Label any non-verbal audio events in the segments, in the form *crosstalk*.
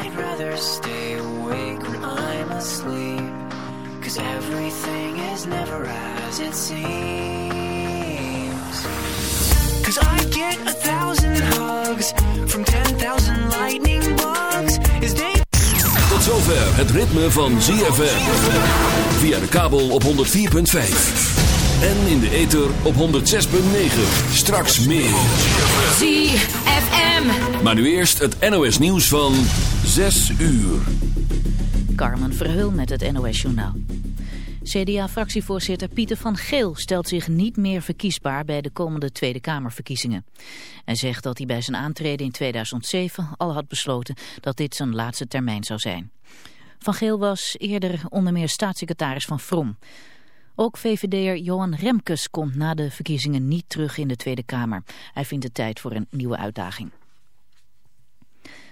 I'd rather stay awake when I'm asleep. Cause everything is never as it seems. Cause I get a thousand hugs from 10,000 lightning bugs as they Tot zover het ritme van ZFM. Via de kabel op 104.5. En in de ether op 106.9. Straks meer. ZFM. Maar nu eerst het NOS nieuws van 6 uur. Carmen Verheul met het NOS Journaal. CDA-fractievoorzitter Pieter van Geel stelt zich niet meer verkiesbaar bij de komende Tweede Kamerverkiezingen. Hij zegt dat hij bij zijn aantreden in 2007 al had besloten dat dit zijn laatste termijn zou zijn. Van Geel was eerder onder meer staatssecretaris van Vrom. Ook VVD'er Johan Remkes komt na de verkiezingen niet terug in de Tweede Kamer. Hij vindt het tijd voor een nieuwe uitdaging.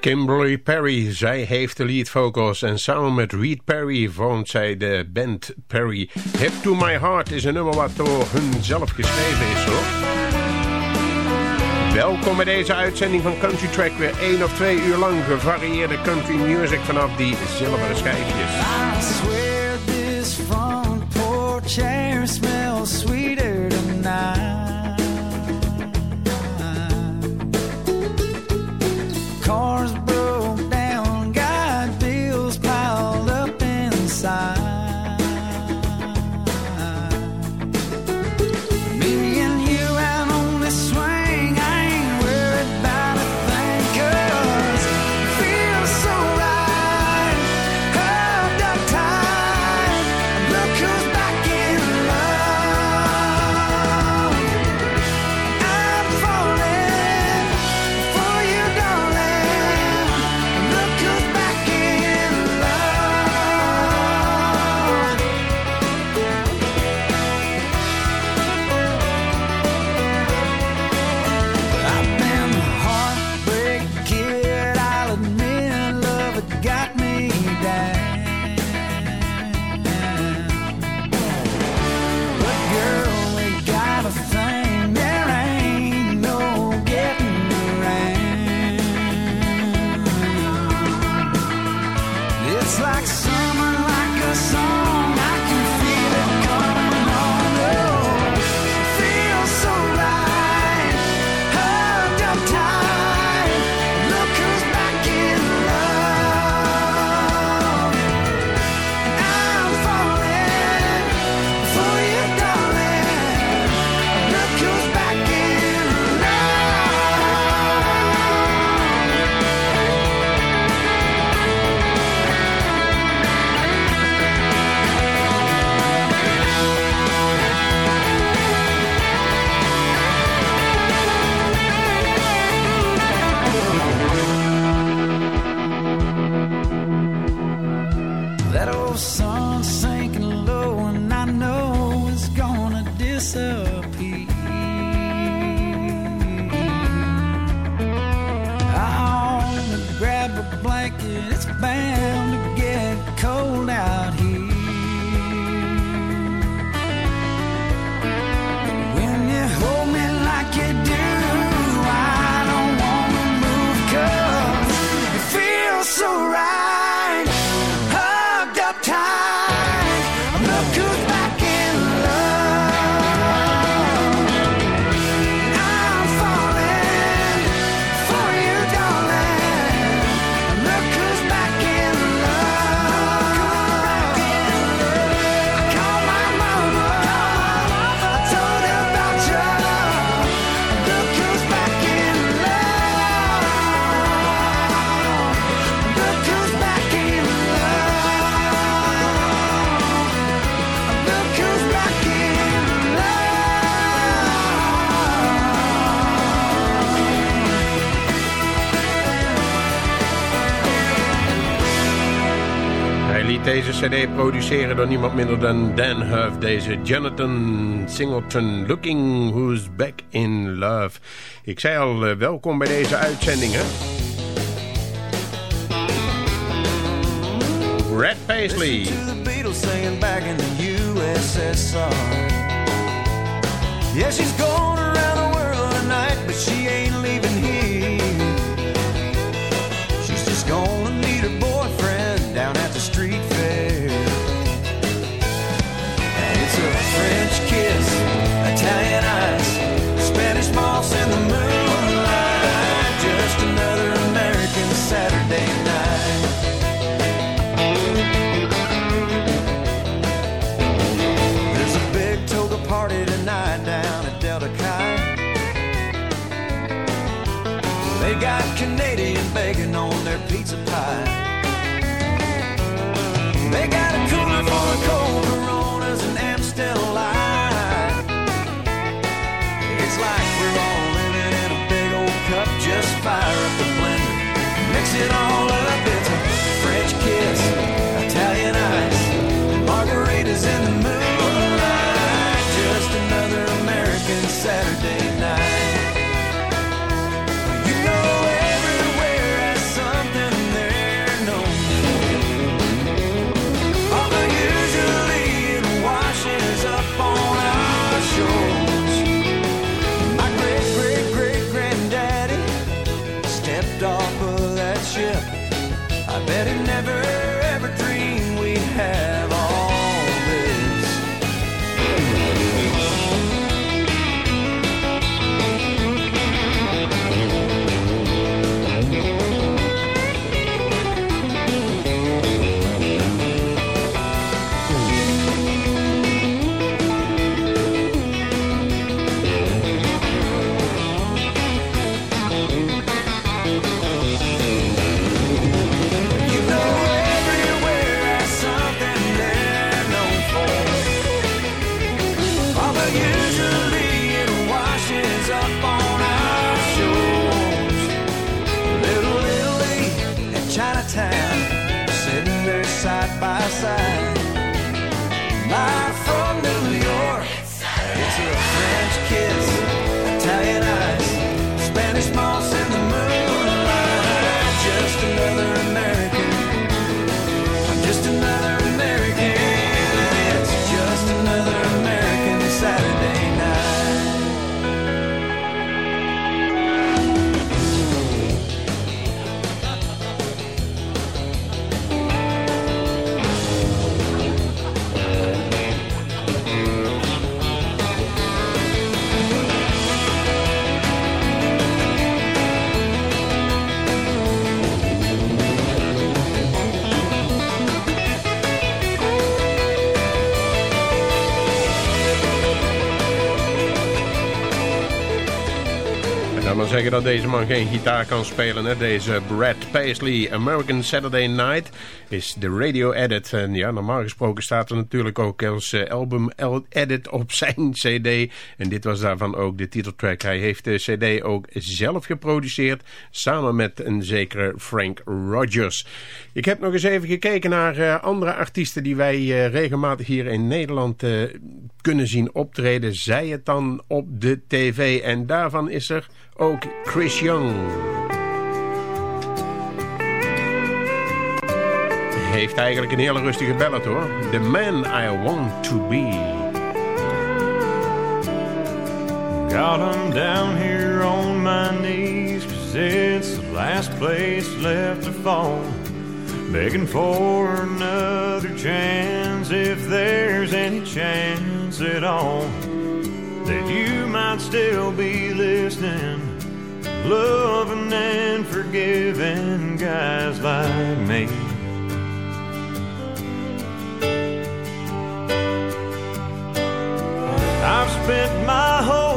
Kimberly Perry, zij heeft de lead vocals en samen met Reed Perry vormt zij de band Perry. Hip to My Heart is een nummer wat door hun zelf geschreven is hoor. Welkom bij deze uitzending van Country Track. Weer één of twee uur lang gevarieerde country music vanaf die zilveren schijfjes. I swear this front porch smells sweet. cd produceren door niemand minder dan Dan Huff. Deze Jonathan Singleton, Looking Who's Back in Love. Ik zei al, eh, welkom bij deze uitzending, hè? Red Paisley. Yes, she's gone. Dat deze man geen gitaar kan spelen. Hè? Deze Brad Paisley, American Saturday Night, is de radio edit. En ja, normaal gesproken staat er natuurlijk ook als eh, album edit op *laughs* zijn cd. En dit was daarvan ook de titeltrack. Hij heeft de cd ook zelf geproduceerd, samen met een zekere Frank Rogers. Ik heb nog eens even gekeken naar eh, andere artiesten die wij eh, regelmatig hier in Nederland kunnen zien optreden. Zij het dan op de tv. En daarvan is er ook Chris Young. Heeft eigenlijk een hele rustige ballad hoor. The Man I Want To Be. Got 'em down here on my knees Cause it's the last place left to fall Begging for another chance If there's any chance at all That you might still be listening Loving and forgiving guys like me. I've spent my whole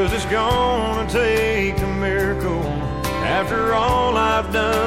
Cause it's gonna take a miracle. After all I've done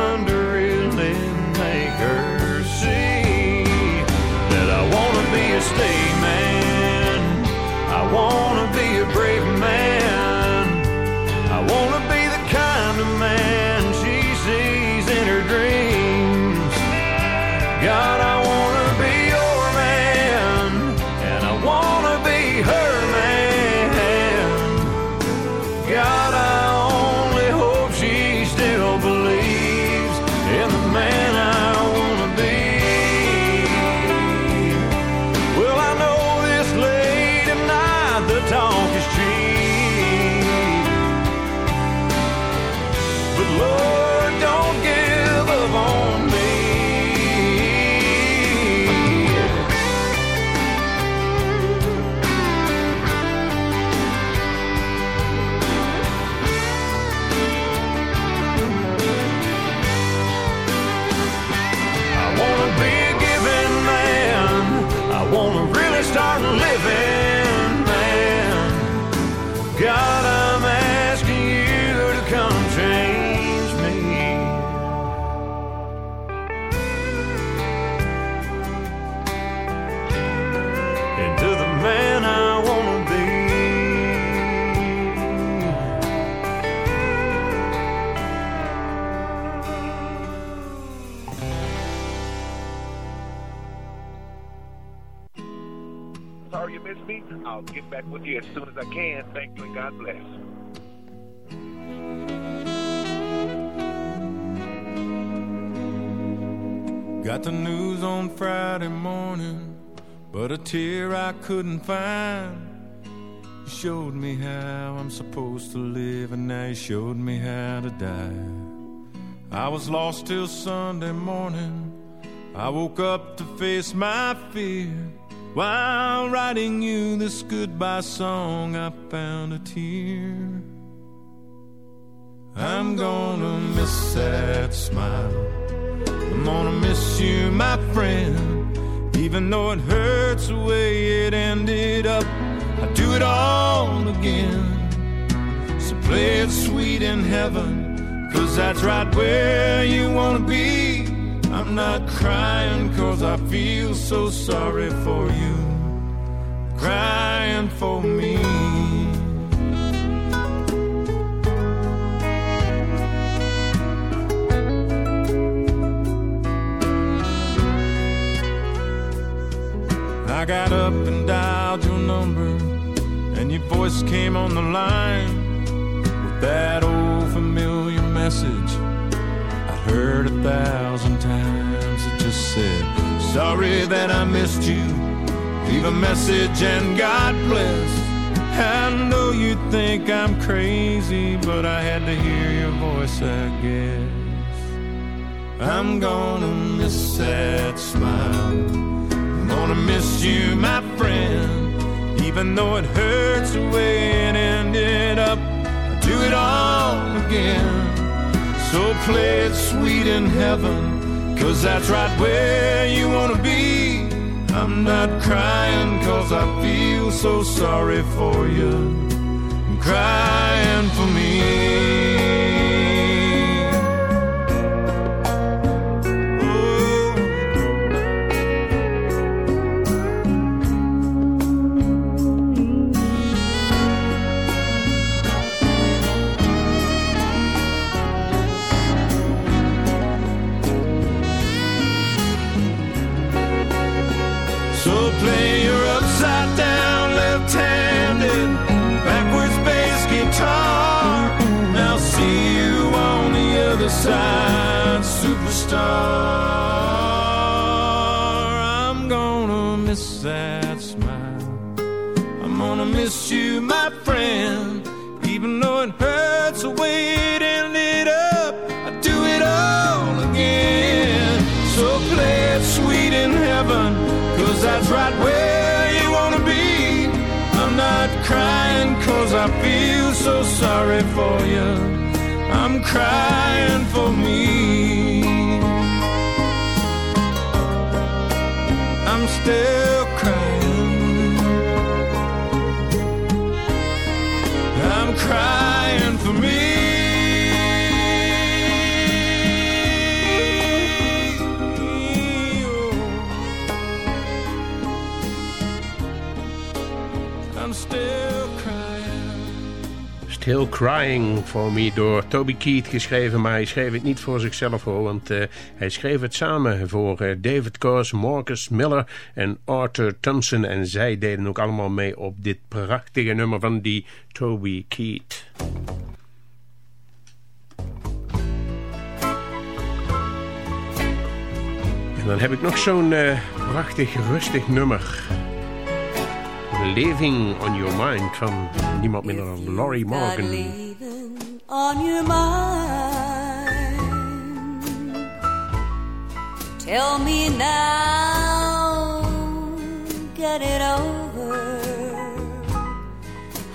Got the news on Friday morning, but a tear I couldn't find. You showed me how I'm supposed to live, and now you showed me how to die. I was lost till Sunday morning. I woke up to face my fear. While writing you this goodbye song, I found a tear. I'm gonna miss that smile. I'm gonna miss you, my friend. Even though it hurts the way it ended up, I'd do it all again. So play it sweet in heaven, cause that's right where you wanna be. I'm not crying cause I feel so sorry for you. Crying for me. I got up and dialed your number, and your voice came on the line with that old familiar message heard a thousand times. It just said, Sorry that I missed you. Leave a message and God bless. I know you think I'm crazy, but I had to hear your voice, I guess. I'm gonna miss that smile. I'm gonna miss you, my friend. Even though it hurts the way it ended up, I'll do it all again. So play it sweet in heaven, cause that's right where you wanna be. I'm not crying cause I feel so sorry for you. I'm crying for me. For Me door Toby Keith geschreven, maar hij schreef het niet voor zichzelf hoor, want eh, hij schreef het samen voor eh, David Coase, Marcus Miller en Arthur Thompson en zij deden ook allemaal mee op dit prachtige nummer van die Toby Keith. En dan heb ik nog zo'n eh, prachtig rustig nummer. Living on Your Mind van niemand minder dan Laurie Morgan. On your mind. Tell me now, get it over.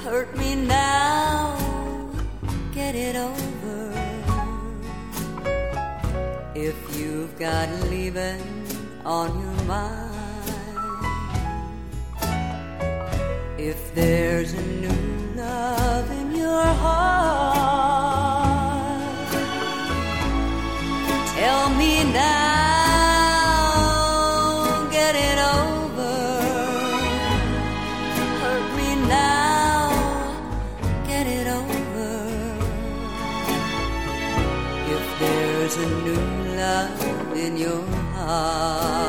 Hurt me now, get it over. If you've got leaving on your mind. If there's a new love in your heart, 啊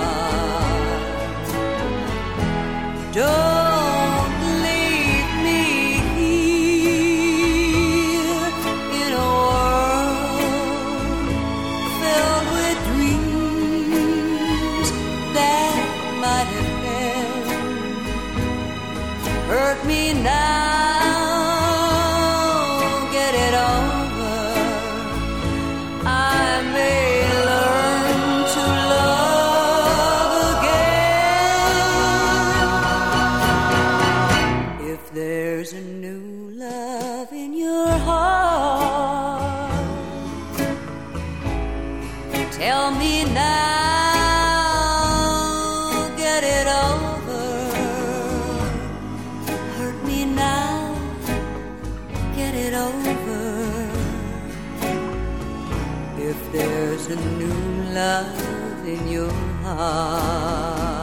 there's a new love in your heart.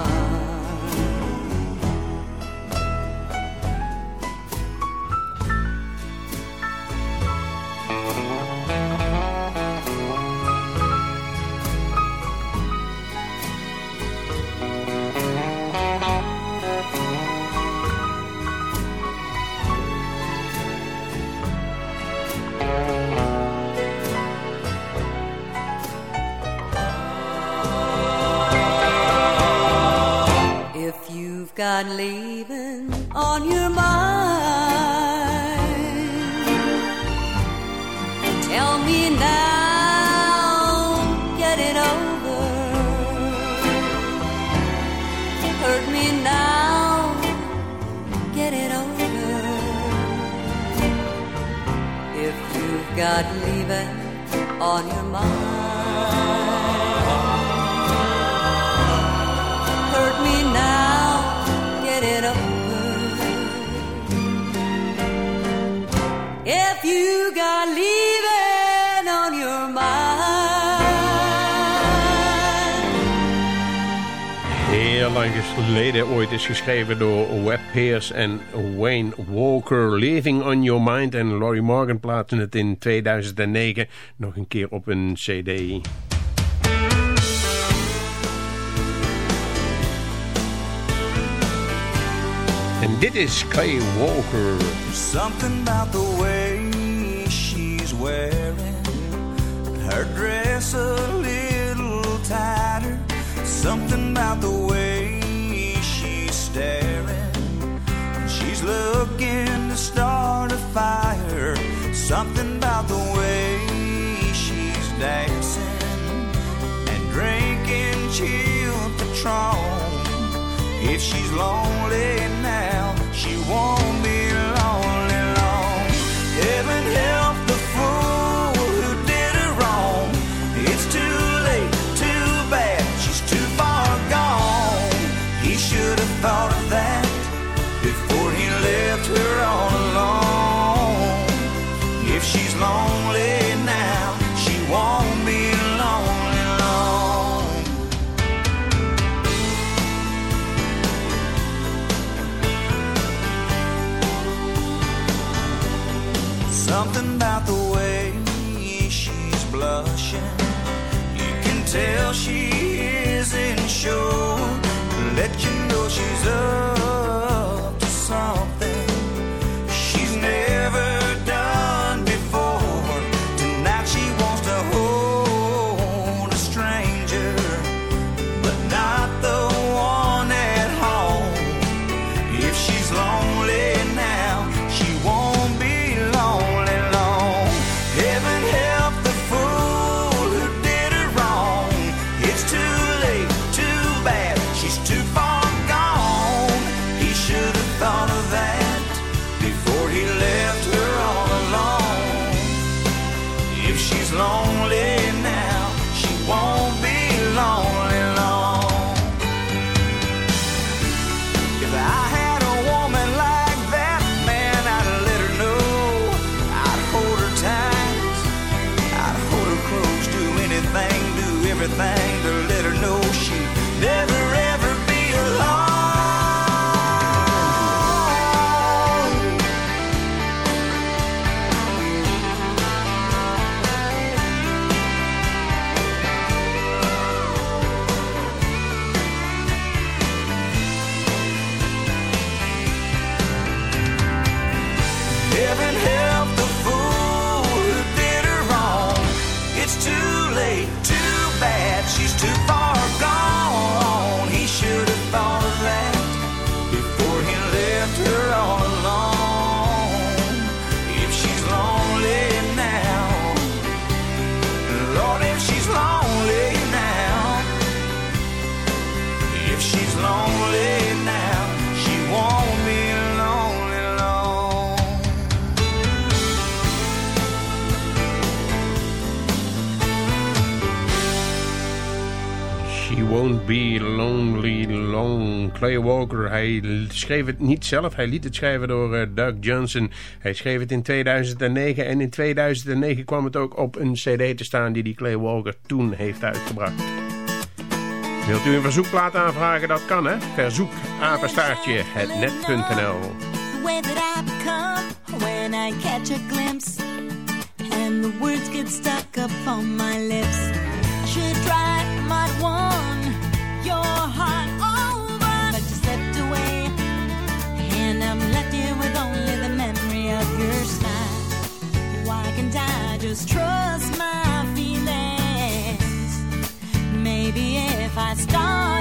Got leaving on your mind, tell me now, get it over. Hurt me now, get it over. If you've got leaving on your mind. Lang geleden ooit is geschreven door Webb Pierce en Wayne Walker. Living on Your Mind en Laurie Morgan plaatsen het in 2009 nog een keer op een cd. En dit is Clay Walker. Something about the way she's wearing her dress a little tighter. Something about the way staring. She's looking to start a fire. Something about the way she's dancing and drinking chilled Patron. If she's lonely now, she won't everything to let her know she'd never be lonely long. Clay Walker, hij schreef het niet zelf. Hij liet het schrijven door eh, Doug Johnson. Hij schreef het in 2009 en in 2009 kwam het ook op een cd te staan die die Clay Walker toen heeft uitgebracht. Wilt u een verzoekplaat aanvragen? Dat kan hè. Verzoek apenstaartje het net.nl the I when I catch a glimpse and the words get stuck up on my lips. Should try, might your heart over, but you slipped away, and I'm left here with only the memory of your smile. Why can't I just trust my feelings? Maybe if I start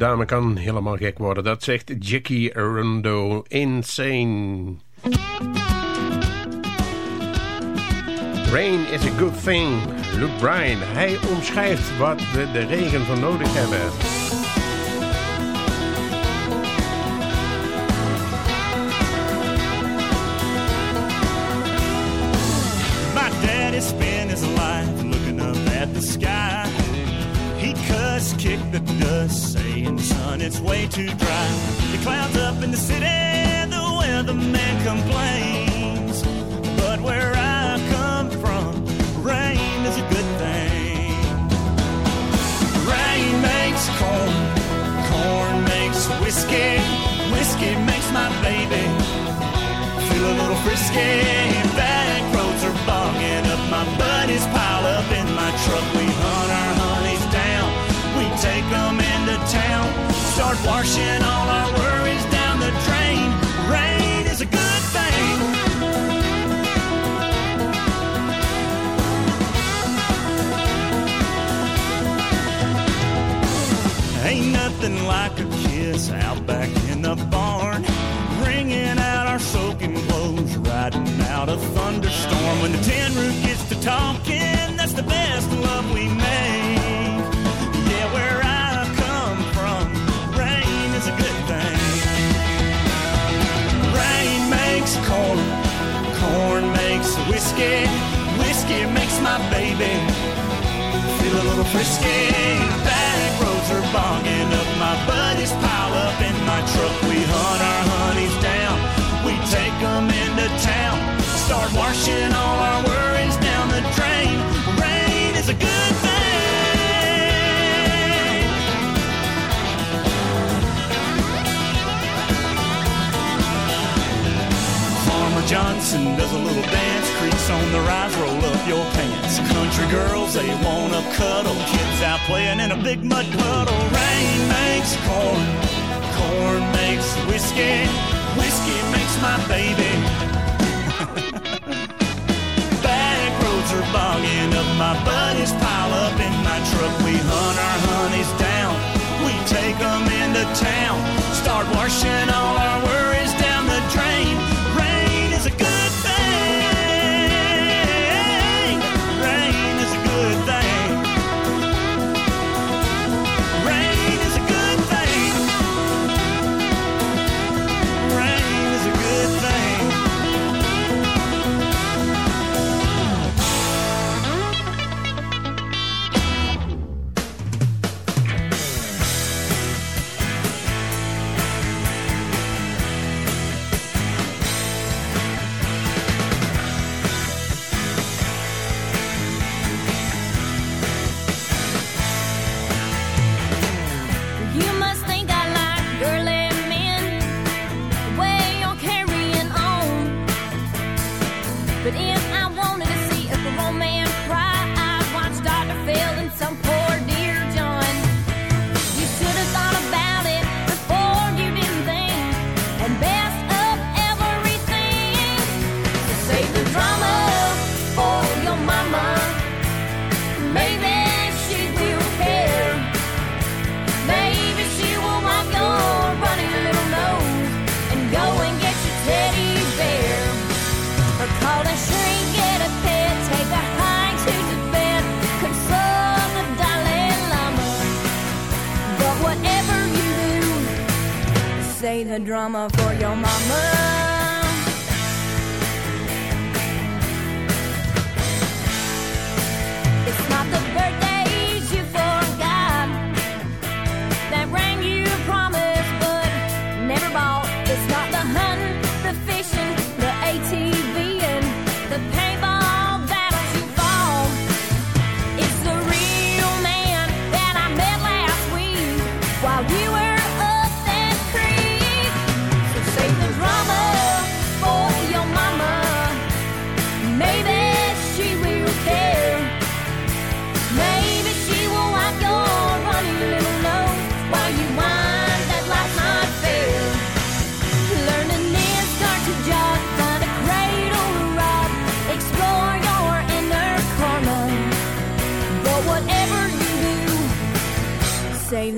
dame kan helemaal gek worden. Dat zegt Jackie Rondo. Insane. Rain is a good thing. Luke Bryan, hij omschrijft wat we de regen van nodig hebben. Too dry. The clouds up in the city, the weatherman complains. But where I come from, rain is a good thing. Rain makes corn, corn makes whiskey, whiskey makes my baby feel a little frisky. Washing all our worries down the drain. Rain is a good thing. Ain't nothing like a kiss out back in the barn. Wringing out our soaking clothes, riding out a thunderstorm. When the tin roof gets to talking, that's the best my baby feel a little frisky. Back roads are bogging up. My buddies pile up in my truck. We hunt our honeys down. We take them into town. Start washing all our worries down the drain. Rain is a good thing. Johnson does a little dance, creaks on the rise, roll up your pants. Country girls, they wanna cuddle, kids out playing in a big mud puddle. Rain makes corn, corn makes whiskey, whiskey makes my baby. *laughs* Back roads are bogging up, my buddies pile up in my truck. We hunt our honeys down, we take them into town, start washing all our worries say the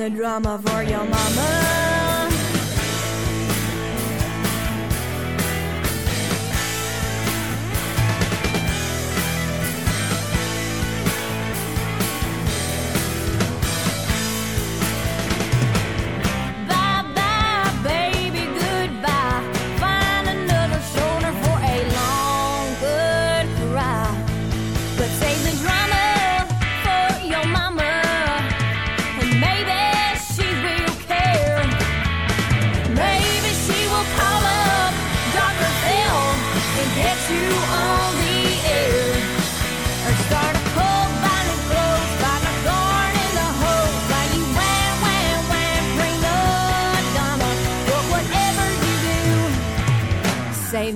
the drama for your mama.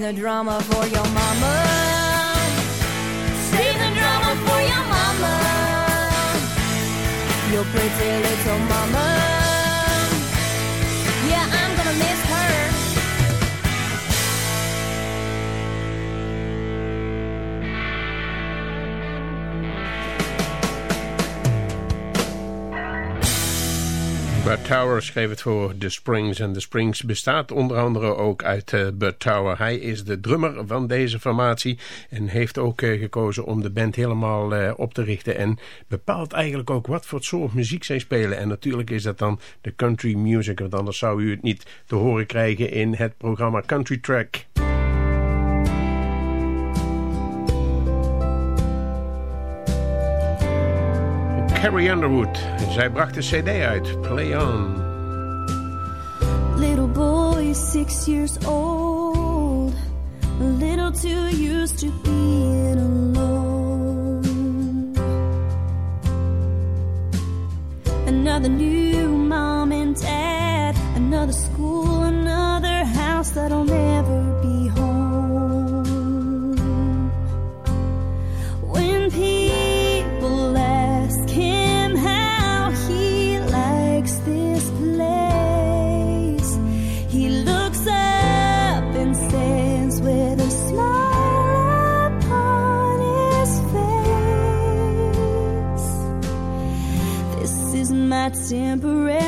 the drama for your mama. Save the drama for your mama. Your pretty little mama. Bud Tower schreef het voor The Springs. En The Springs bestaat onder andere ook uit eh, uh, Bud Tower. Hij is de drummer van deze formatie. En heeft ook eh, gekozen om de band helemaal eh, op te richten. En bepaalt eigenlijk ook wat voor soort muziek zij spelen. En natuurlijk is dat dan de country music. Want anders zou u het niet te horen krijgen in het programma Country Track. Carrie Underwood. Zij bracht de cd uit, Play On. Little boy, six years old A little too used to being alone Another new mom and dad Another school, another house that'll never temporary.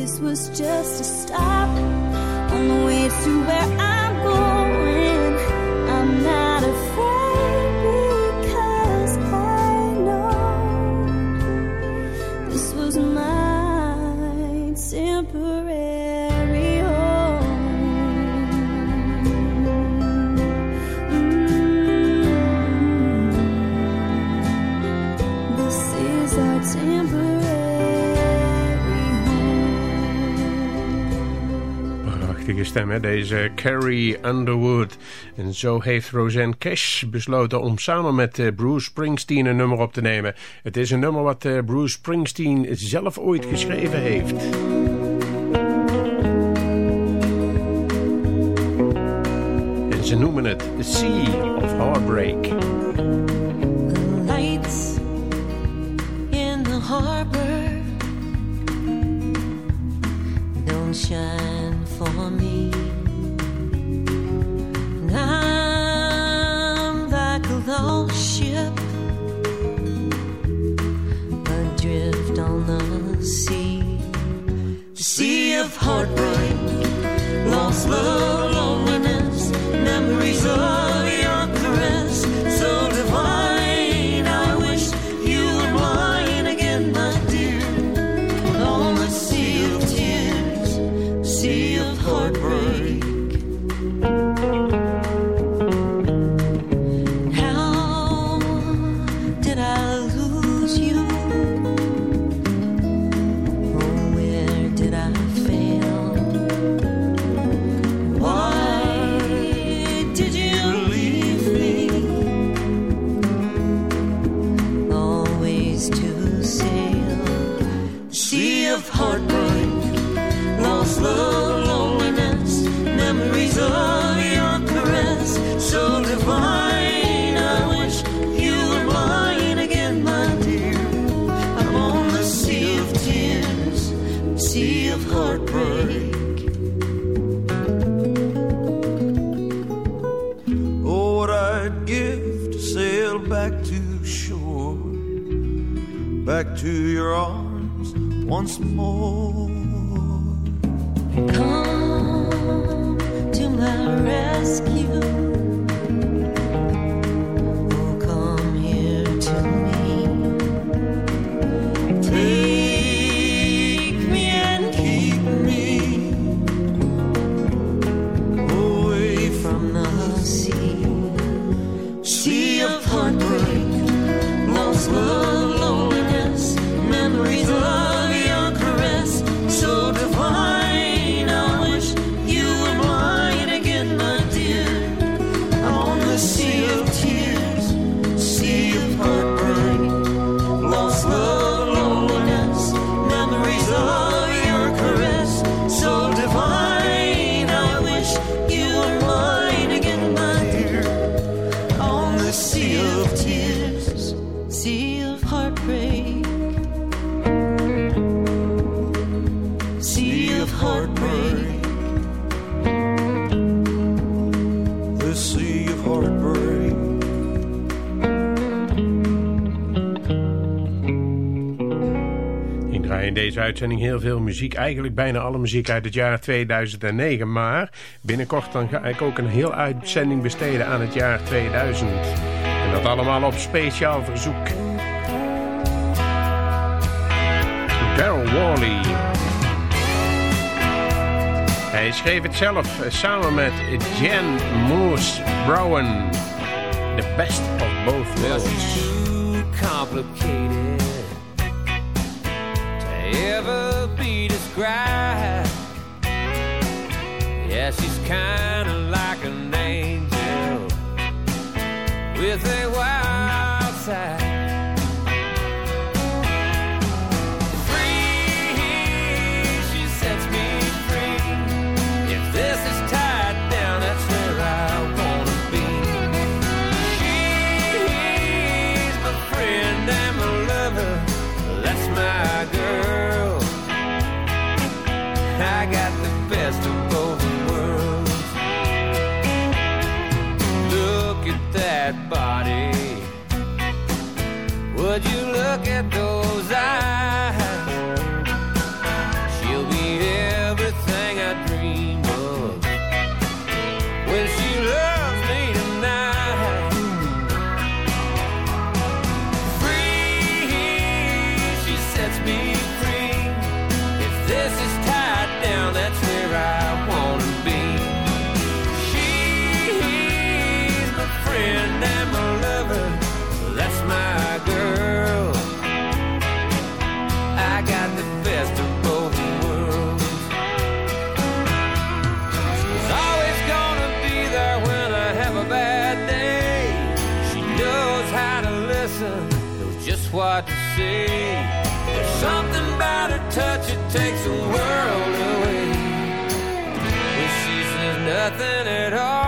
This was just a stop on the way to where I'm Stem, hè? deze Carrie Underwood. En zo heeft Roseanne Cash besloten om samen met eh, Bruce Springsteen een nummer op te nemen. Het is een nummer wat eh, Bruce Springsteen zelf ooit geschreven heeft. En ze noemen het The Sea of Heartbreak. in harbor don't shine heartbreak, lost love, once more. Uitzending heel veel muziek. Eigenlijk bijna alle muziek uit het jaar 2009. Maar binnenkort dan ga ik ook een heel uitzending besteden aan het jaar 2000. En dat allemaal op speciaal verzoek. Daryl Worley. Hij schreef het zelf eh, samen met Jan Moose Brown. The best of both worlds. complicated ever be described. Yeah, she's kind of like an angel with a wild side. what to see. There's something about her touch, it takes the world away. But she says nothing at all.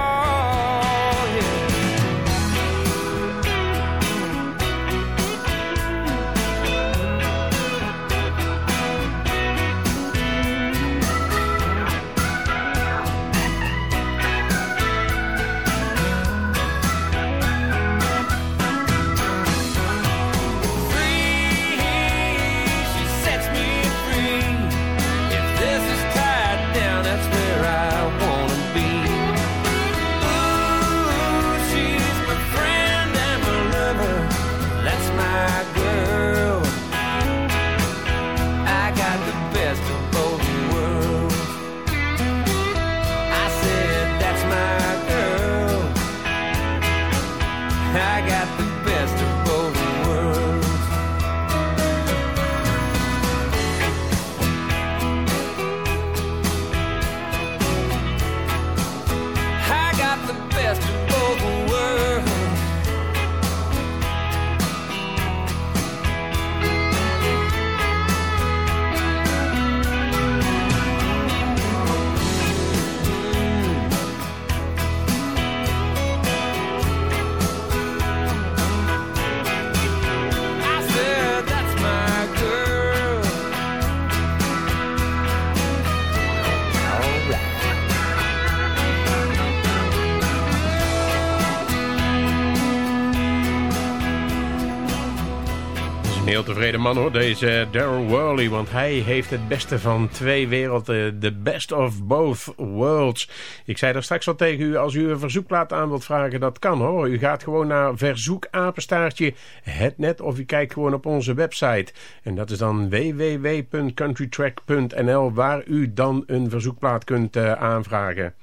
tevreden man hoor, deze Daryl Worley. Want hij heeft het beste van twee werelden. The best of both worlds. Ik zei daar straks al tegen u, als u een verzoekplaat aan wilt vragen, dat kan hoor. U gaat gewoon naar verzoekapenstaartje het net of u kijkt gewoon op onze website. En dat is dan www.countrytrack.nl waar u dan een verzoekplaat kunt eh, aanvragen.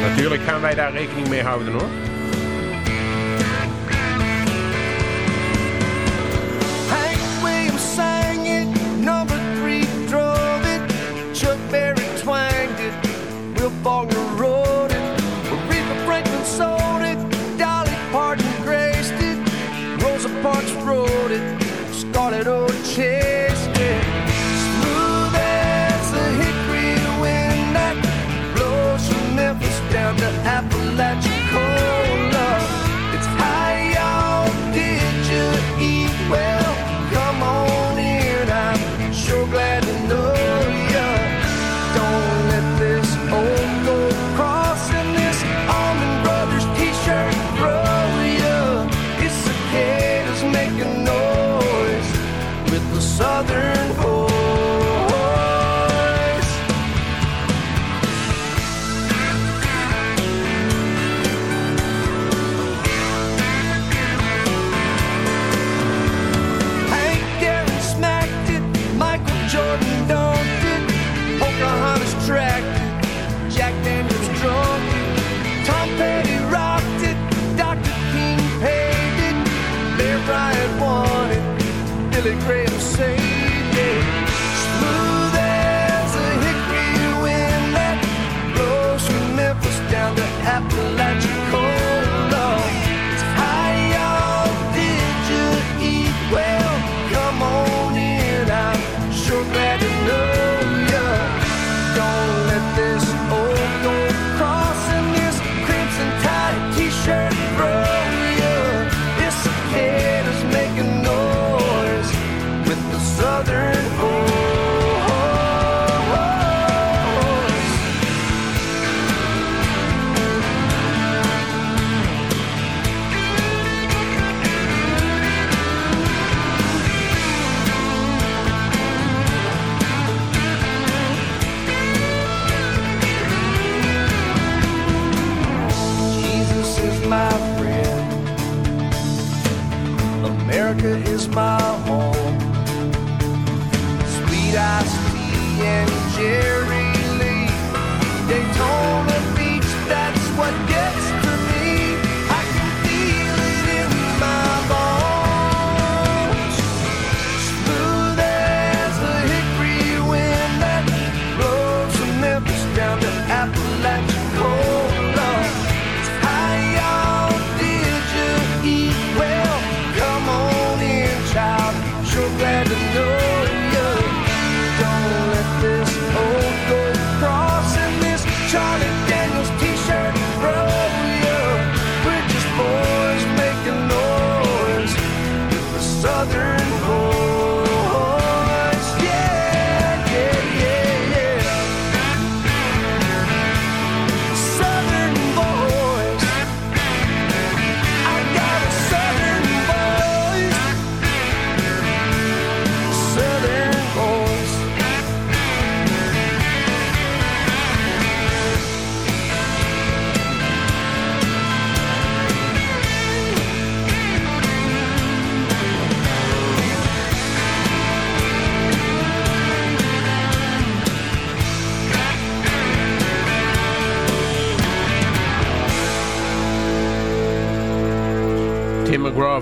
Natuurlijk gaan wij daar rekening mee houden hoor.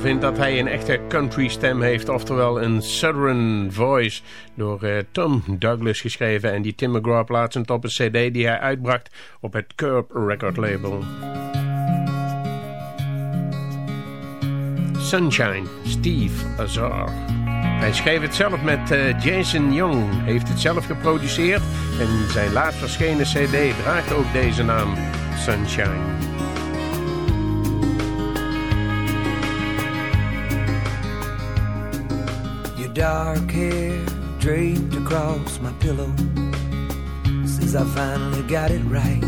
McGraw vindt dat hij een echte country stem heeft, oftewel een Southern Voice, door eh, Tom Douglas geschreven. En die Tim McGraw plaatsend op een cd die hij uitbracht op het Curb record label. Sunshine, Steve Azar. Hij schreef het zelf met eh, Jason Young, heeft het zelf geproduceerd en zijn laatst verschenen cd draagt ook deze naam, Sunshine. Your dark hair draped across my pillow says I finally got it right.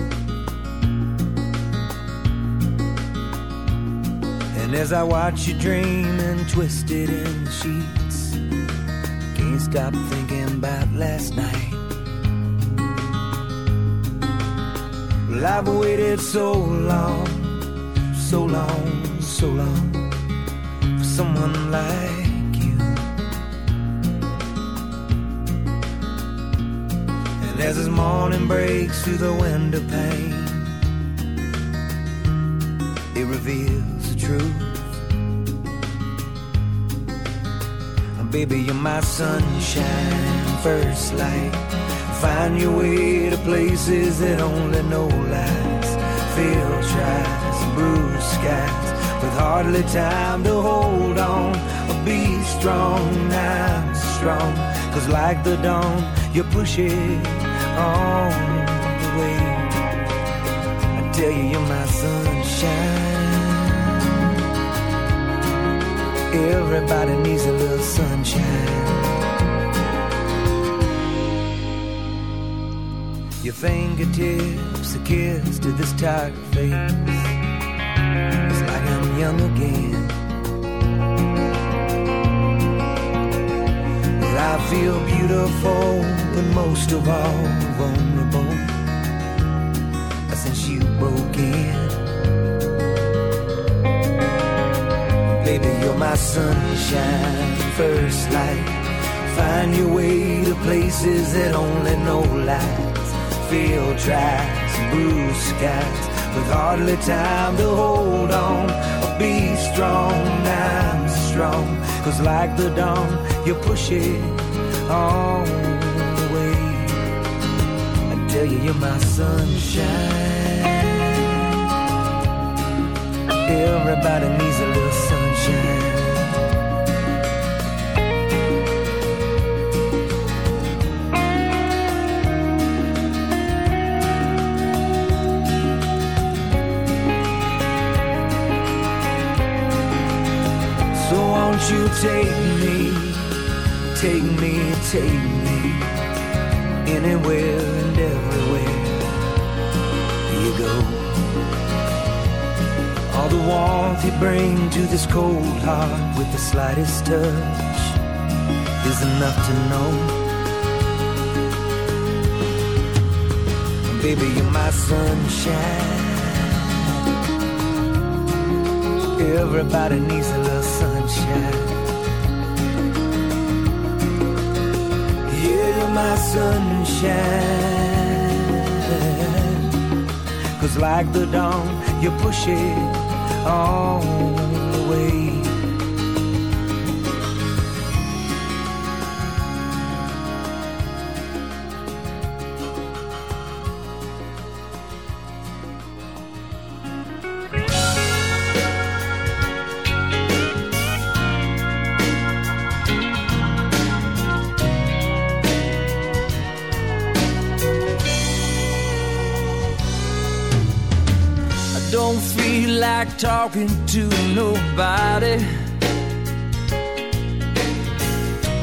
And as I watch you dream and twist it in the sheets, can't stop thinking about last night. Well, I've waited so long, so long, so long for someone like as this morning breaks through the window pane, it reveals the truth. And baby, you're my sunshine, first light. Find your way to places that only know lies. Feel tries, bruised skies, with hardly time to hold on. Or Be strong, I'm strong. Cause like the dawn, you push it on the way. I tell you, you're my sunshine. Everybody needs a little sunshine. Your fingertips a kiss to this tired face. It's like I'm young again. I feel beautiful, but most of all vulnerable. Since you broke in, baby, you're my sunshine, first light. Find your way to places that only know lights. Field tracks, blue skies, with hardly time to hold on. Be strong, I'm strong. Cause like the dawn, you push it on tell you, you're my sunshine. Everybody needs a little sunshine. So won't you take me, take me, take me anywhere go. All the warmth you bring to this cold heart with the slightest touch is enough to know. Baby, you're my sunshine. Everybody needs a little sunshine. Yeah, you're my sunshine. Cause like the dawn, you push it all away. I talking to nobody.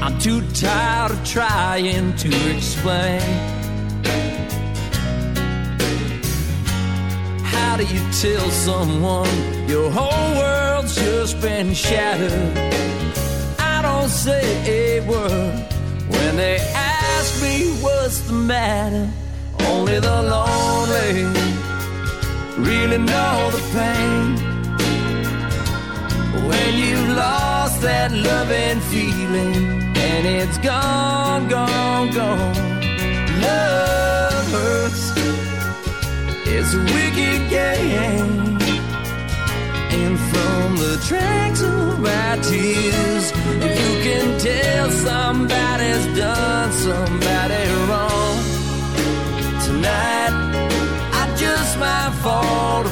I'm too tired of trying to explain. How do you tell someone your whole world's just been shattered? I don't say a word when they ask me what's the matter. Only the lonely really know the pain that loving feeling, and it's gone, gone, gone. Love hurts. It's a wicked game. And from the tracks of my tears, you can tell somebody's done somebody wrong. Tonight, I just might fall